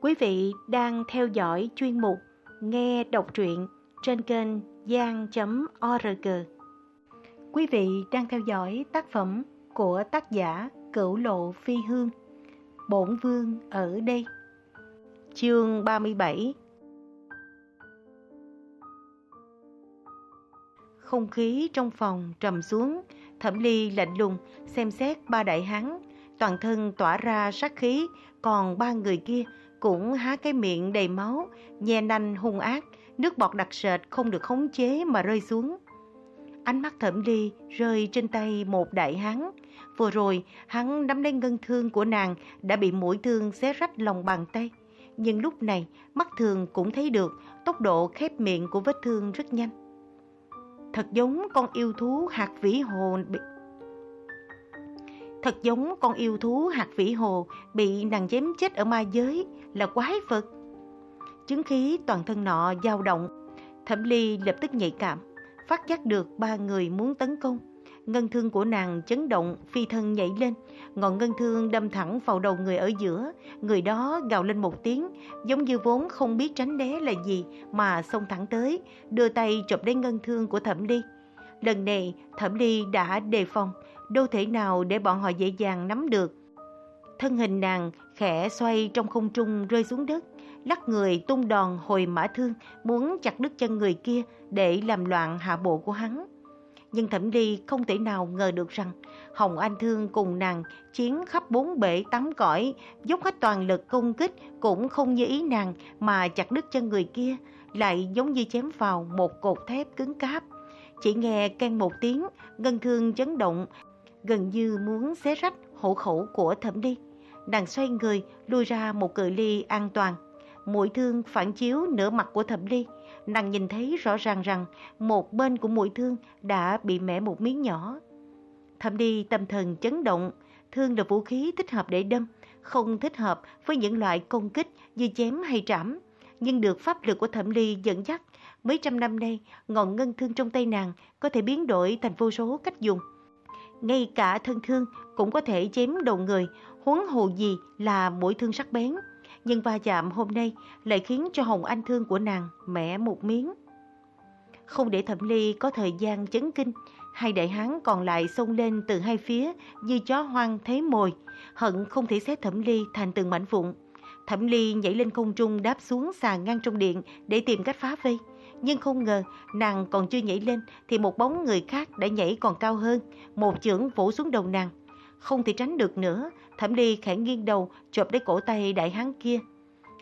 Quý vị đang theo dõi chuyên mục Nghe đọc truyện trên kênh gian.org. Quý vị đang theo dõi tác phẩm của tác giả Cửu Lộ Phi Hương, Bổn Vương ở đây. Chương 37 Không khí trong phòng trầm xuống, Thẩm Ly lạnh lùng xem xét ba đại hán, toàn thân tỏa ra sát khí, còn ba người kia cũng há cái miệng đầy máu, nhe nanh hung ác, nước bọt đặc sệt không được khống chế mà rơi xuống. Ánh mắt Thẩm Ly rơi trên tay một đại hán. Vừa rồi, hắn nắm lấy ngân thương của nàng đã bị mũi thương xé rách lòng bàn tay. Nhưng lúc này, mắt thường cũng thấy được tốc độ khép miệng của vết thương rất nhanh. Thật giống con yêu thú hạt vĩ hồ bị... Thật giống con yêu thú hạt vĩ hồ bị nàng chém chết ở ma giới là quái vật. Chứng khí toàn thân nọ dao động. Thẩm Ly lập tức nhạy cảm, phát giác được ba người muốn tấn công. Ngân thương của nàng chấn động, phi thân nhảy lên, ngọn ngân thương đâm thẳng vào đầu người ở giữa. Người đó gào lên một tiếng, giống như vốn không biết tránh né là gì mà xông thẳng tới, đưa tay chụp lấy ngân thương của Thẩm Ly. Lần này, Thẩm Ly đã đề phòng, đâu thể nào để bọn họ dễ dàng nắm được. Thân hình nàng khẽ xoay trong không trung rơi xuống đất, lắc người tung đòn hồi mã thương, muốn chặt đứt chân người kia để làm loạn hạ bộ của hắn. Nhưng Thẩm Ly không thể nào ngờ được rằng Hồng Anh Thương cùng nàng chiến khắp bốn bể tám cõi, dốc hết toàn lực công kích cũng không như ý nàng mà chặt đứt chân người kia, lại giống như chém vào một cột thép cứng cáp. Chỉ nghe can một tiếng, ngân thương chấn động, gần như muốn xé rách hộ khẩu của Thẩm đi. Nàng xoay người, lùi ra một cự ly an toàn. Mũi thương phản chiếu nửa mặt của Thẩm Ly. Nàng nhìn thấy rõ ràng rằng một bên của mũi thương đã bị mẻ một miếng nhỏ. Thẩm đi tâm thần chấn động, thương là vũ khí thích hợp để đâm, không thích hợp với những loại công kích như chém hay trảm. Nhưng được pháp lực của Thẩm Ly dẫn dắt, mấy trăm năm nay, ngọn ngân thương trong tay nàng có thể biến đổi thành vô số cách dùng. Ngay cả thân thương cũng có thể chém đầu người, huống hồ gì là mũi thương sắc bén. Nhưng va chạm hôm nay lại khiến cho hồng anh thương của nàng mẻ một miếng. Không để thẩm ly có thời gian chấn kinh, hai đại hán còn lại xông lên từ hai phía như chó hoang thấy mồi, hận không thể xé thẩm ly thành từng mảnh vụn. Thẩm ly nhảy lên không trung đáp xuống sàn ngang trong điện để tìm cách phá vây. Nhưng không ngờ nàng còn chưa nhảy lên thì một bóng người khác đã nhảy còn cao hơn, một chưởng vỗ xuống đầu nàng. Không thể tránh được nữa, Thẩm Ly khẽ nghiêng đầu chộp lấy cổ tay đại hán kia.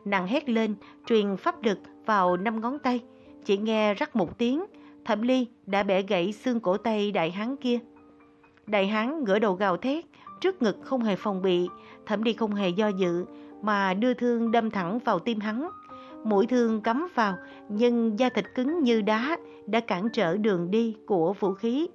Nàng hét lên, truyền pháp lực vào năm ngón tay. Chỉ nghe rắc một tiếng, Thẩm Ly đã bẻ gãy xương cổ tay đại hán kia. Đại hán ngửa đầu gào thét, trước ngực không hề phòng bị, Thẩm Ly không hề do dự, mà đưa thương đâm thẳng vào tim hắn. Mũi thương cắm vào, nhưng da thịt cứng như đá đã cản trở đường đi của vũ khí.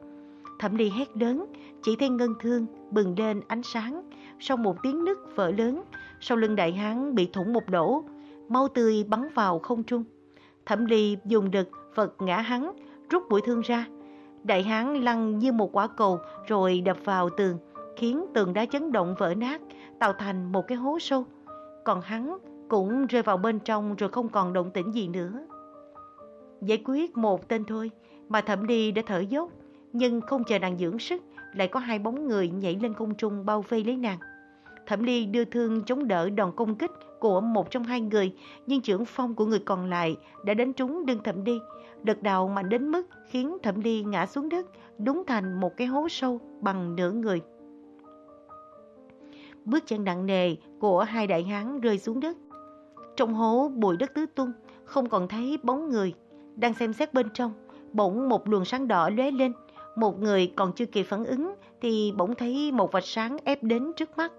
Thẩm Ly hét lớn, chỉ thấy ngân thương bừng lên ánh sáng, sau một tiếng nứt vỡ lớn, sau lưng đại hán bị thủng một lỗ, máu tươi bắn vào không trung. Thẩm Ly dùng đực vật ngã hắn, rút mũi thương ra. Đại hán lăn như một quả cầu rồi đập vào tường, khiến tường đá chấn động vỡ nát, tạo thành một cái hố sâu. Còn hắn cũng rơi vào bên trong rồi không còn động tĩnh gì nữa. Giải quyết một tên thôi mà Thẩm đi đã thở dốc, nhưng không chờ nàng dưỡng sức, lại có hai bóng người nhảy lên không trung bao vây lấy nàng. Thẩm Ly đưa thương chống đỡ đòn công kích của một trong hai người, nhưng trưởng phong của người còn lại đã đánh trúng đương Thẩm Ly. Đợt đầu mạnh đến mức khiến Thẩm Ly ngã xuống đất, đúng thành một cái hố sâu bằng nửa người. Bước chân nặng nề của hai đại hán rơi xuống đất. Trong hố bụi đất tứ tung, không còn thấy bóng người. Đang xem xét bên trong, bỗng một luồng sáng đỏ lóe lên. Một người còn chưa kịp phản ứng thì bỗng thấy một vạch sáng ép đến trước mắt.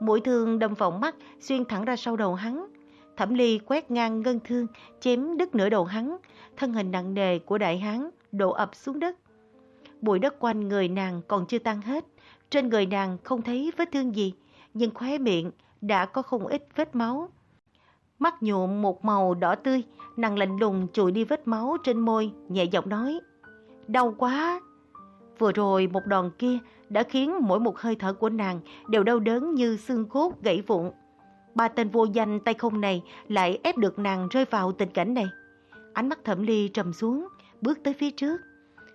Mũi thương đâm vào mắt, xuyên thẳng ra sau đầu hắn. Thẩm Ly quét ngang ngân thương, chém đứt nửa đầu hắn. Thân hình nặng nề của đại hán đổ ập xuống đất. Bụi đất quanh người nàng còn chưa tan hết. Trên người nàng không thấy vết thương gì, nhưng khóe miệng đã có không ít vết máu. Mắt nhuộm một màu đỏ tươi, nàng lạnh lùng chùi đi vết máu trên môi, nhẹ giọng nói. Đau quá! Vừa rồi một đòn kia đã khiến mỗi một hơi thở của nàng đều đau đớn như xương cốt gãy vụn. ba tên vô danh tay không này lại ép được nàng rơi vào tình cảnh này. Ánh mắt thẩm ly trầm xuống, bước tới phía trước.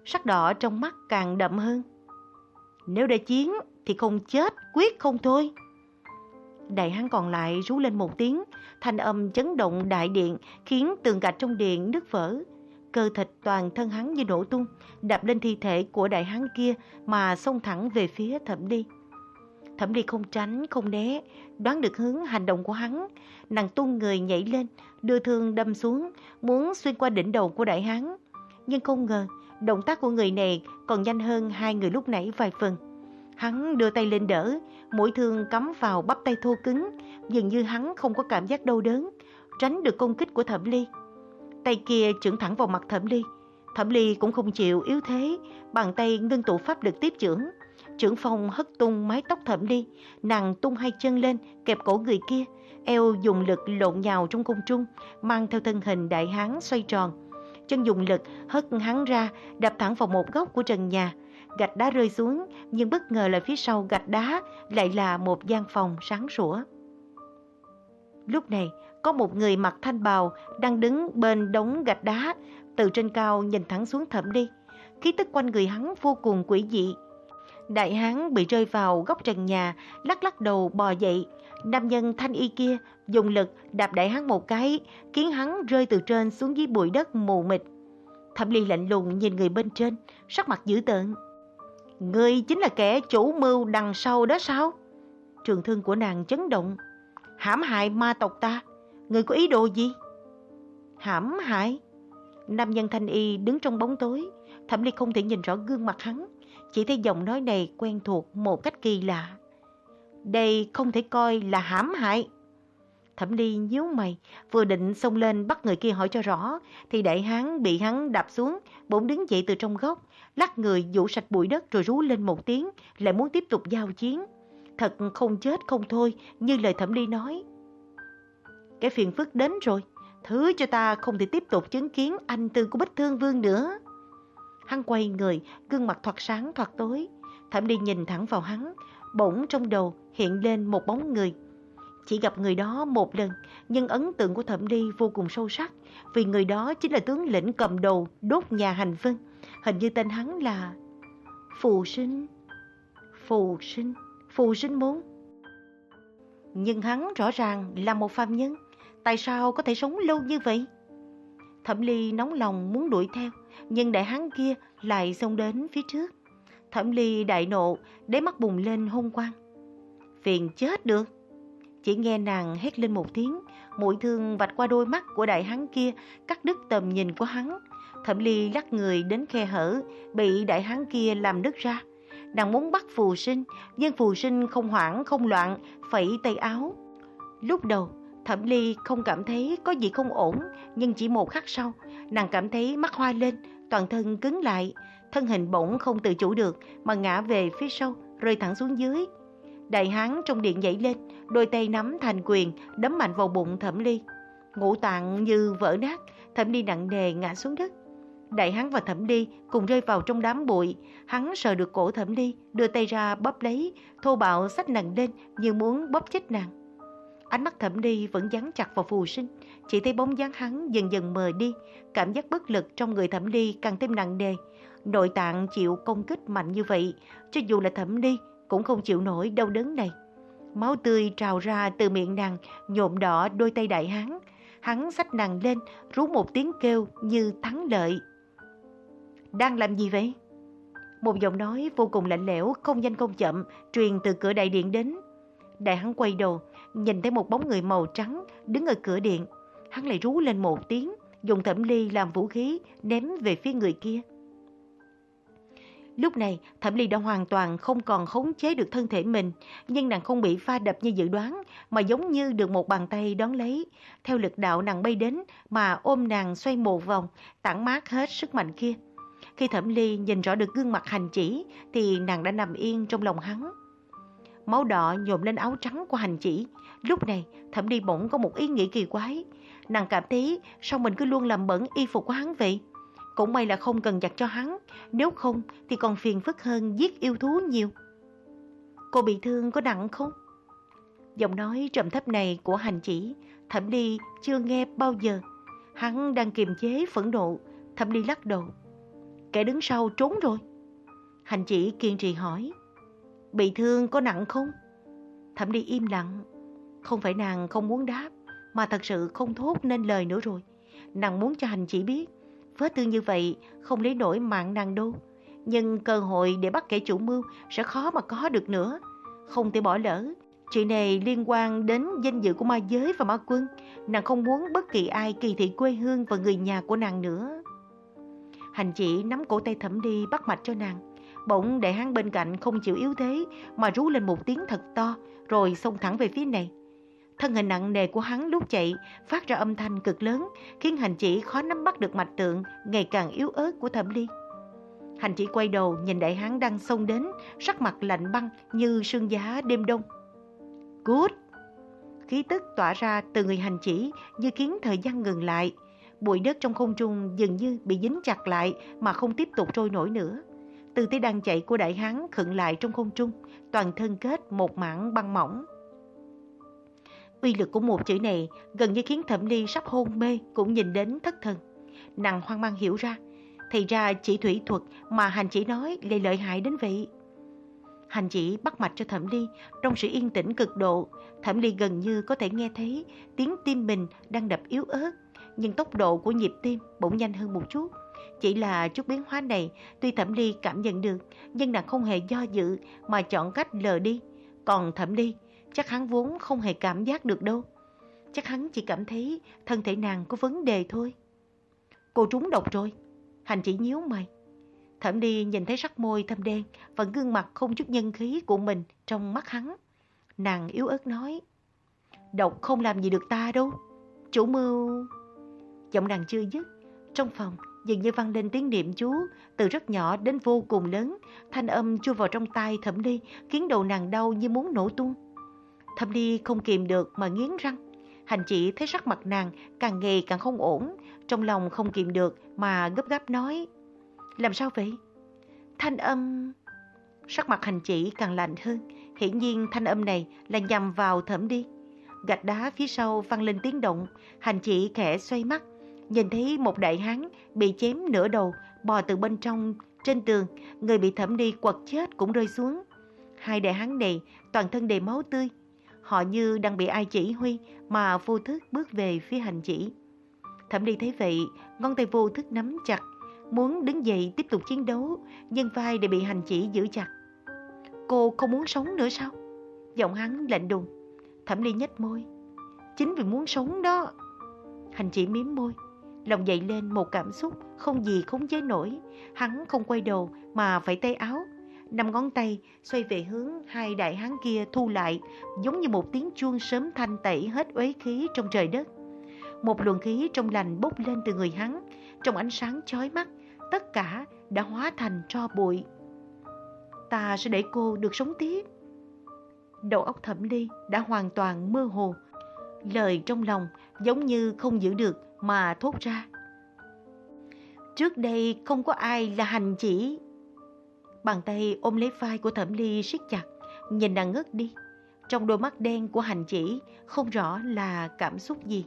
Sắc đỏ trong mắt càng đậm hơn. Nếu đã chiến thì không chết, quyết không thôi. Đại hán còn lại rú lên một tiếng, thanh âm chấn động đại điện khiến tường gạch trong điện nứt vỡ. Cơ thịt toàn thân hắn như nổ tung, đập lên thi thể của đại hán kia mà xông thẳng về phía thẩm đi. Thẩm đi không tránh, không né, đoán được hướng hành động của hắn. Nàng tung người nhảy lên, đưa thương đâm xuống, muốn xuyên qua đỉnh đầu của đại hán. Nhưng không ngờ, động tác của người này còn nhanh hơn hai người lúc nãy vài phần. Hắn đưa tay lên đỡ, mũi thương cắm vào bắp tay thô cứng, dường như hắn không có cảm giác đau đớn, tránh được công kích của Thẩm Ly. Tay kia chưởng thẳng vào mặt Thẩm Ly. Thẩm Ly cũng không chịu yếu thế, bàn tay ngưng tụ pháp lực tiếp chưởng. Trưởng phong hất tung mái tóc Thẩm Ly, nàng tung hai chân lên, kẹp cổ người kia, eo dùng lực lộn nhào trong cung trung, mang theo thân hình đại hán xoay tròn. Chân dùng lực hất hắn ra, đập thẳng vào một góc của trần nhà gạch đá rơi xuống, nhưng bất ngờ là phía sau gạch đá lại là một gian phòng sáng sủa. Lúc này, có một người mặc thanh bào đang đứng bên đống gạch đá, từ trên cao nhìn thẳng xuống thẩm đi. Khí tức quanh người hắn vô cùng quỷ dị. Đại hán bị rơi vào góc trần nhà, lắc lắc đầu bò dậy. Nam nhân thanh y kia dùng lực đạp đại hán một cái, khiến hắn rơi từ trên xuống dưới bụi đất mù mịt. Thẩm ly lạnh lùng nhìn người bên trên, sắc mặt dữ tợn. Ngươi chính là kẻ chủ mưu đằng sau đó sao? Trường thương của nàng chấn động. Hãm hại ma tộc ta, ngươi có ý đồ gì? Hãm hại? Nam nhân thanh y đứng trong bóng tối, thẩm ly không thể nhìn rõ gương mặt hắn, chỉ thấy giọng nói này quen thuộc một cách kỳ lạ. Đây không thể coi là hãm hại. Thẩm Ly nhíu mày, vừa định xông lên bắt người kia hỏi cho rõ, thì đại hán bị hắn đạp xuống, bỗng đứng dậy từ trong góc, lắc người vũ sạch bụi đất rồi rú lên một tiếng, lại muốn tiếp tục giao chiến. Thật không chết không thôi, như lời Thẩm Ly nói. Cái phiền phức đến rồi, thứ cho ta không thể tiếp tục chứng kiến anh tư của Bích Thương Vương nữa. Hắn quay người, gương mặt thoạt sáng thoạt tối. Thẩm Ly nhìn thẳng vào hắn, bỗng trong đầu hiện lên một bóng người. Chỉ gặp người đó một lần, nhưng ấn tượng của Thẩm Ly vô cùng sâu sắc, vì người đó chính là tướng lĩnh cầm đầu đốt nhà hành vân. Hình như tên hắn là Phù Sinh. Phù Sinh, Phù Sinh muốn. Nhưng hắn rõ ràng là một phàm nhân, tại sao có thể sống lâu như vậy? Thẩm Ly nóng lòng muốn đuổi theo, nhưng đại hắn kia lại xông đến phía trước. Thẩm Ly đại nộ, để mắt bùng lên hung quang. Phiền chết được. Chỉ nghe nàng hét lên một tiếng, mũi thương vạch qua đôi mắt của đại hắn kia, cắt đứt tầm nhìn của hắn. Thẩm Ly lắc người đến khe hở, bị đại hán kia làm đứt ra. Nàng muốn bắt phù sinh, nhưng phù sinh không hoảng không loạn, phẩy tay áo. Lúc đầu, Thẩm Ly không cảm thấy có gì không ổn, nhưng chỉ một khắc sau, nàng cảm thấy mắt hoa lên, toàn thân cứng lại, thân hình bỗng không tự chủ được mà ngã về phía sau, rơi thẳng xuống dưới. Đại hán trong điện nhảy lên, đôi tay nắm thành quyền, đấm mạnh vào bụng Thẩm Ly. Ngũ tạng như vỡ nát, Thẩm Ly nặng nề ngã xuống đất. Đại hắn và Thẩm Ly cùng rơi vào trong đám bụi. Hắn sờ được cổ Thẩm Ly, đưa tay ra bóp lấy, thô bạo xách nàng lên như muốn bóp chết nàng. Ánh mắt Thẩm Ly vẫn dán chặt vào phù sinh, chỉ thấy bóng dáng hắn dần dần mờ đi, cảm giác bất lực trong người Thẩm Ly càng thêm nặng nề. Nội tạng chịu công kích mạnh như vậy, cho dù là Thẩm Ly cũng không chịu nổi đau đớn này. Máu tươi trào ra từ miệng nàng, nhộm đỏ đôi tay đại hắn. Hắn xách nàng lên, rú một tiếng kêu như thắng lợi. Đang làm gì vậy? Một giọng nói vô cùng lạnh lẽo, không nhanh không chậm, truyền từ cửa đại điện đến. Đại hắn quay đầu, nhìn thấy một bóng người màu trắng đứng ở cửa điện. Hắn lại rú lên một tiếng, dùng thẩm ly làm vũ khí, ném về phía người kia. Lúc này, Thẩm Ly đã hoàn toàn không còn khống chế được thân thể mình, nhưng nàng không bị pha đập như dự đoán, mà giống như được một bàn tay đón lấy. Theo lực đạo nàng bay đến, mà ôm nàng xoay một vòng, tản mát hết sức mạnh kia. Khi Thẩm Ly nhìn rõ được gương mặt hành chỉ, thì nàng đã nằm yên trong lòng hắn. Máu đỏ nhộm lên áo trắng của hành chỉ. Lúc này, Thẩm Ly bỗng có một ý nghĩ kỳ quái. Nàng cảm thấy sao mình cứ luôn làm bẩn y phục của hắn vậy? Cũng may là không cần giặt cho hắn, nếu không thì còn phiền phức hơn giết yêu thú nhiều. Cô bị thương có nặng không? Giọng nói trầm thấp này của hành chỉ, Thẩm Ly chưa nghe bao giờ. Hắn đang kiềm chế phẫn nộ, Thẩm Ly lắc đầu. Kẻ đứng sau trốn rồi. Hành chỉ kiên trì hỏi. Bị thương có nặng không? Thẩm đi im lặng. Không phải nàng không muốn đáp, mà thật sự không thốt nên lời nữa rồi. Nàng muốn cho hành chỉ biết, vết thương như vậy không lấy nổi mạng nàng đâu. Nhưng cơ hội để bắt kẻ chủ mưu sẽ khó mà có được nữa. Không thể bỏ lỡ, Chuyện này liên quan đến danh dự của ma giới và ma quân. Nàng không muốn bất kỳ ai kỳ thị quê hương và người nhà của nàng nữa. Hành chỉ nắm cổ tay thẩm đi bắt mạch cho nàng. Bỗng đại hán bên cạnh không chịu yếu thế mà rú lên một tiếng thật to, rồi xông thẳng về phía này. Thân hình nặng nề của hắn lúc chạy phát ra âm thanh cực lớn, khiến hành chỉ khó nắm bắt được mạch tượng ngày càng yếu ớt của thẩm ly. Hành chỉ quay đầu nhìn đại hán đang xông đến, sắc mặt lạnh băng như sương giá đêm đông. Good! Khí tức tỏa ra từ người hành chỉ như khiến thời gian ngừng lại. Bụi đất trong không trung dường như bị dính chặt lại mà không tiếp tục trôi nổi nữa. Từ thế đang chạy của đại hán khựng lại trong không trung, toàn thân kết một mảng băng mỏng. Uy lực của một chữ này gần như khiến Thẩm Ly sắp hôn mê cũng nhìn đến thất thần. Nàng hoang mang hiểu ra, thì ra chỉ thủy thuật mà hành chỉ nói lại lợi hại đến vậy. Hành chỉ bắt mạch cho Thẩm Ly trong sự yên tĩnh cực độ. Thẩm Ly gần như có thể nghe thấy tiếng tim mình đang đập yếu ớt, nhưng tốc độ của nhịp tim bỗng nhanh hơn một chút. Chỉ là chút biến hóa này, tuy Thẩm Ly cảm nhận được, nhưng nàng không hề do dự mà chọn cách lờ đi. Còn Thẩm Ly, chắc hắn vốn không hề cảm giác được đâu. Chắc hắn chỉ cảm thấy thân thể nàng có vấn đề thôi. Cô trúng độc rồi. Hành chỉ nhíu mày. Thẩm ly nhìn thấy sắc môi thâm đen và gương mặt không chút nhân khí của mình trong mắt hắn. Nàng yếu ớt nói, độc không làm gì được ta đâu. Chủ mưu... Giọng nàng chưa dứt, trong phòng dường như vang lên tiếng niệm chú từ rất nhỏ đến vô cùng lớn. Thanh âm chui vào trong tai thẩm ly khiến đầu nàng đau như muốn nổ tung. Thẩm ly không kìm được mà nghiến răng. Hành chỉ thấy sắc mặt nàng càng ngày càng không ổn, trong lòng không kìm được mà gấp gáp nói. Làm sao vậy? Thanh âm... Sắc mặt hành chỉ càng lạnh hơn. Hiển nhiên thanh âm này là nhằm vào thẩm đi. Gạch đá phía sau văng lên tiếng động. Hành chỉ khẽ xoay mắt. Nhìn thấy một đại hán bị chém nửa đầu, bò từ bên trong trên tường. Người bị thẩm đi quật chết cũng rơi xuống. Hai đại hán này toàn thân đầy máu tươi. Họ như đang bị ai chỉ huy mà vô thức bước về phía hành chỉ. Thẩm đi thấy vậy, ngón tay vô thức nắm chặt muốn đứng dậy tiếp tục chiến đấu, nhưng vai đã bị hành chỉ giữ chặt. Cô không muốn sống nữa sao? Giọng hắn lạnh đùng. Thẩm Ly nhếch môi. Chính vì muốn sống đó. Hành chỉ miếm môi. Lòng dậy lên một cảm xúc không gì khống chế nổi. Hắn không quay đầu mà phải tay áo. Năm ngón tay xoay về hướng hai đại hán kia thu lại, giống như một tiếng chuông sớm thanh tẩy hết uế khí trong trời đất. Một luồng khí trong lành bốc lên từ người hắn trong ánh sáng chói mắt, tất cả đã hóa thành tro bụi. Ta sẽ để cô được sống tiếp. Đầu óc thẩm ly đã hoàn toàn mơ hồ. Lời trong lòng giống như không giữ được mà thốt ra. Trước đây không có ai là hành chỉ. Bàn tay ôm lấy vai của thẩm ly siết chặt, nhìn nàng ngất đi. Trong đôi mắt đen của hành chỉ không rõ là cảm xúc gì.